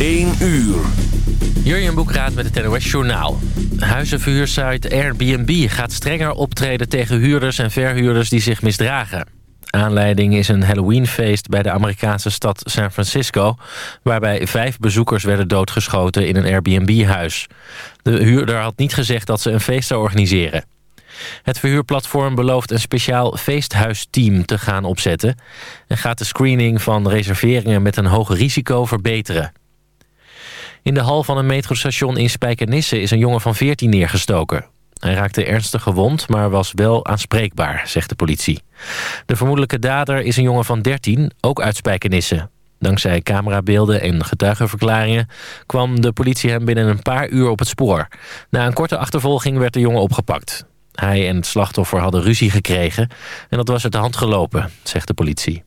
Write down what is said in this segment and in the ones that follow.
1 uur. Jurjen Boekraat met het NOS Journaal. Huizenverhuursite Airbnb gaat strenger optreden tegen huurders en verhuurders die zich misdragen. Aanleiding is een Halloweenfeest bij de Amerikaanse stad San Francisco... waarbij vijf bezoekers werden doodgeschoten in een Airbnb-huis. De huurder had niet gezegd dat ze een feest zou organiseren. Het verhuurplatform belooft een speciaal feesthuisteam te gaan opzetten... en gaat de screening van reserveringen met een hoog risico verbeteren. In de hal van een metrostation in Spijkenisse is een jongen van 14 neergestoken. Hij raakte ernstig gewond, maar was wel aanspreekbaar, zegt de politie. De vermoedelijke dader is een jongen van 13, ook uit Spijkenisse. Dankzij camerabeelden en getuigenverklaringen kwam de politie hem binnen een paar uur op het spoor. Na een korte achtervolging werd de jongen opgepakt. Hij en het slachtoffer hadden ruzie gekregen en dat was uit de hand gelopen, zegt de politie.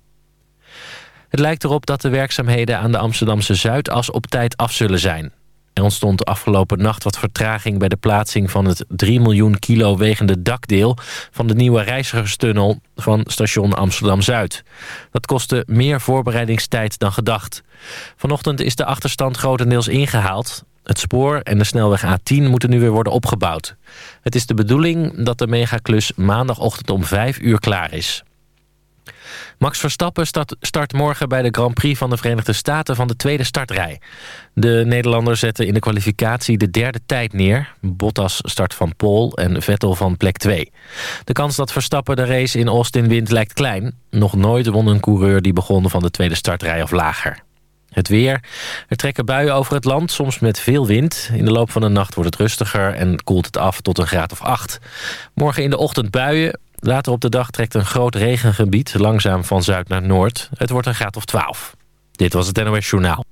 Het lijkt erop dat de werkzaamheden aan de Amsterdamse Zuidas op tijd af zullen zijn. Er ontstond afgelopen nacht wat vertraging bij de plaatsing van het 3 miljoen kilo wegende dakdeel van de nieuwe reizigerstunnel van station Amsterdam-Zuid. Dat kostte meer voorbereidingstijd dan gedacht. Vanochtend is de achterstand grotendeels ingehaald. Het spoor en de snelweg A10 moeten nu weer worden opgebouwd. Het is de bedoeling dat de megaklus maandagochtend om 5 uur klaar is. Max Verstappen start, morgen bij de Grand Prix van de Verenigde Staten van de tweede startrij. De Nederlander zette in de kwalificatie de derde tijd neer. Bottas start van Pol en Vettel van plek 2. De kans dat Verstappen de race in Austin wint lijkt klein. Nog nooit won een coureur die begon van de tweede startrij of lager. Het weer. Er trekken buien over het land, soms met veel wind. In de loop van de nacht wordt het rustiger en koelt het af tot een graad of 8. Morgen in de ochtend buien, Later op de dag trekt een groot regengebied langzaam van zuid naar noord. Het wordt een graad of 12. Dit was het NOS Journaal.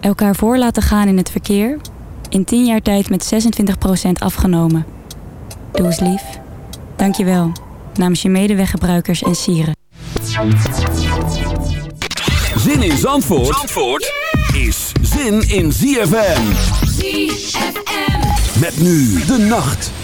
Elkaar voor laten gaan in het verkeer. In 10 jaar tijd met 26% afgenomen. Doe eens lief. Dank je wel. Namens je medeweggebruikers en sieren. Zin in Zandvoort, Zandvoort is zin in ZFM. ZFM. Met nu de nacht.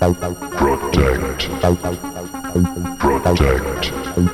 Protect. Protect.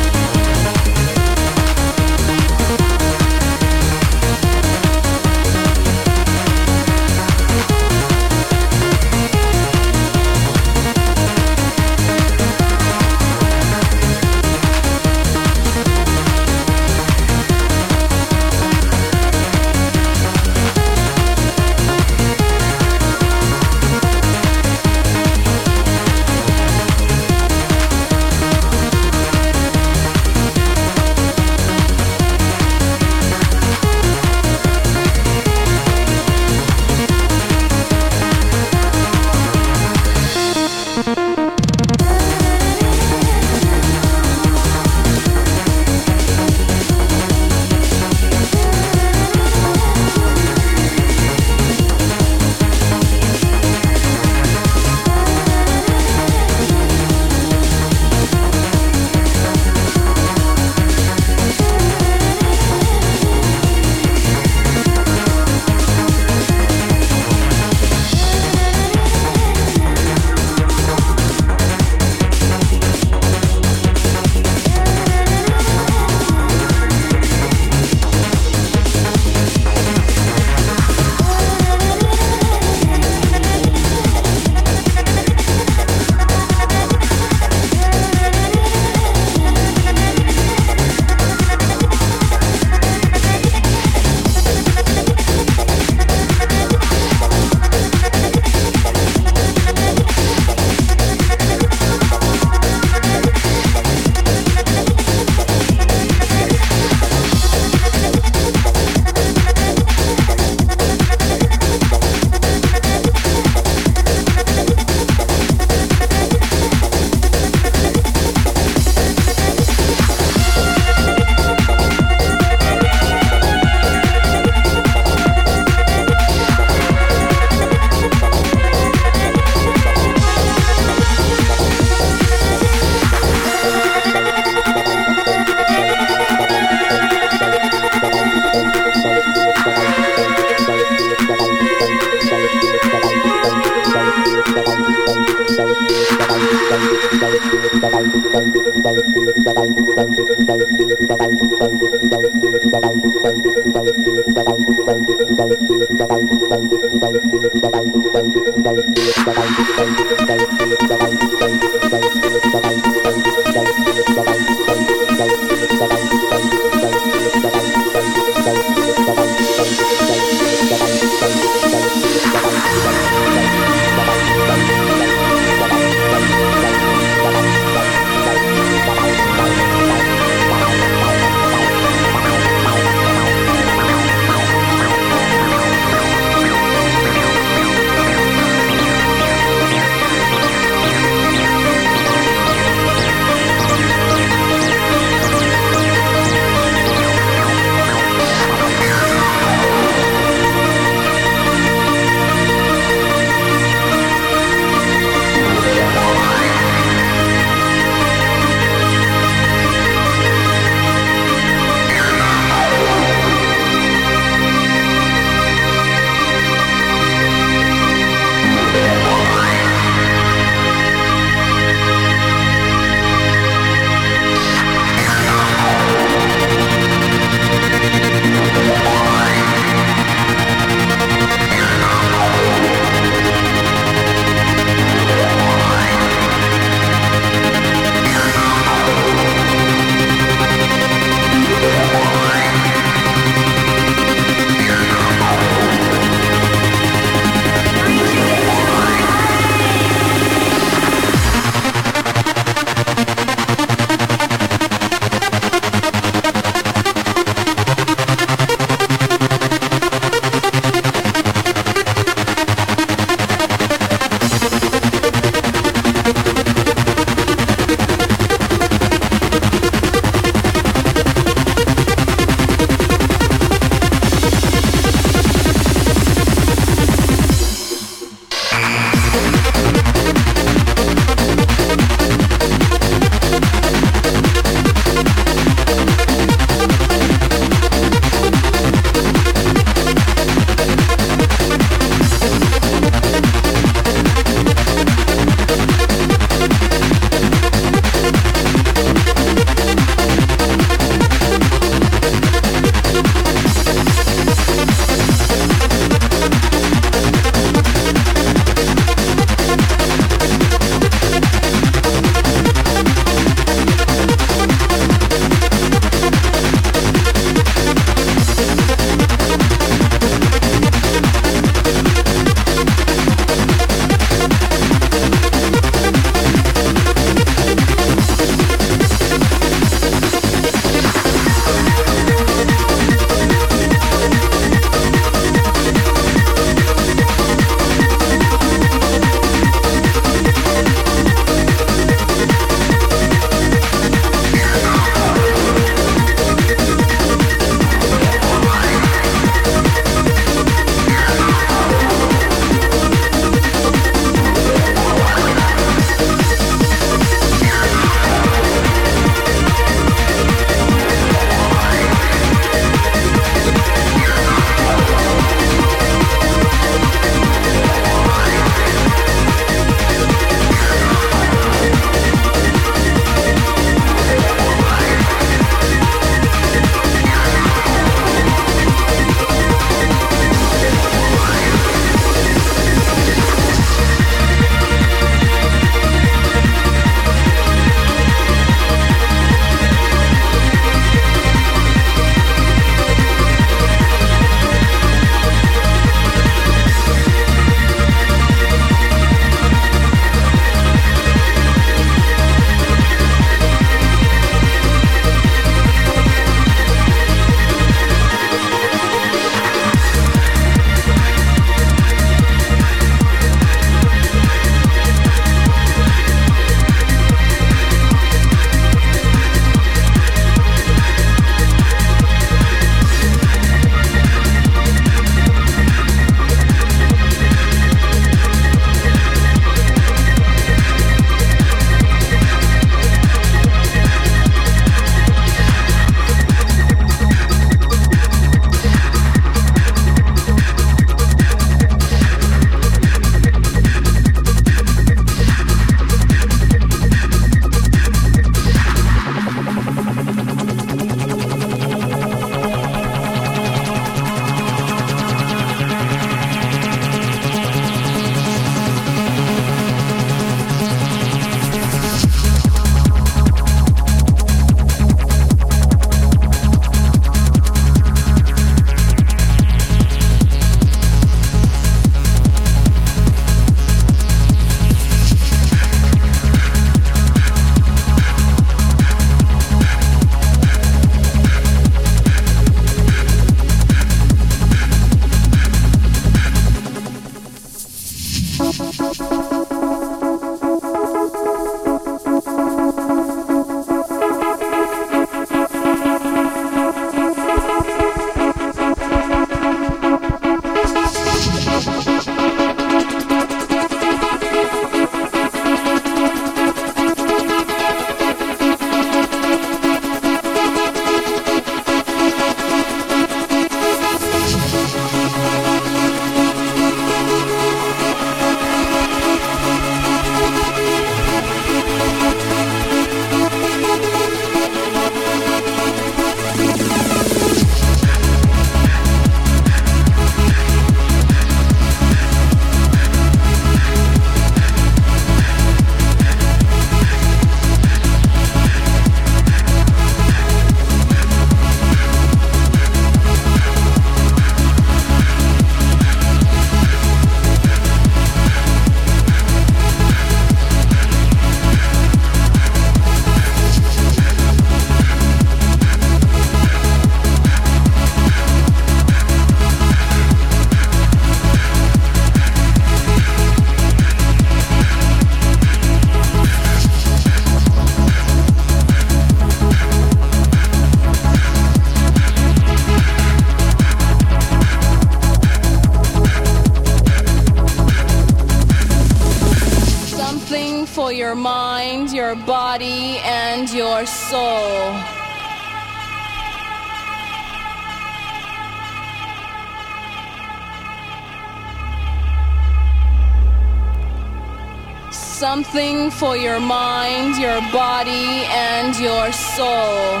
Something for your mind, your body, and your soul.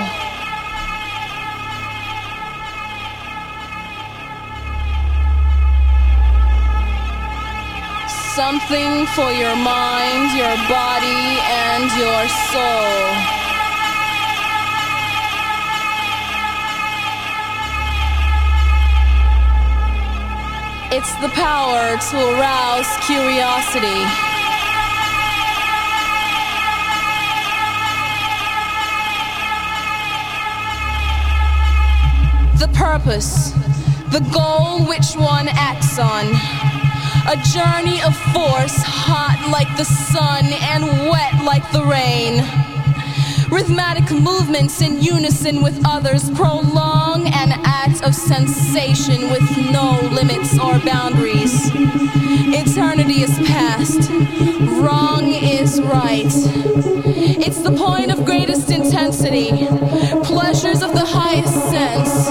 Something for your mind, your body, and your soul. It's the power to arouse curiosity. Purpose, the goal which one acts on. A journey of force, hot like the sun and wet like the rain. Rhythmic movements in unison with others prolong an act of sensation with no limits or boundaries. Eternity is past, wrong is right. It's the point of greatest intensity, pleasures of the highest sense,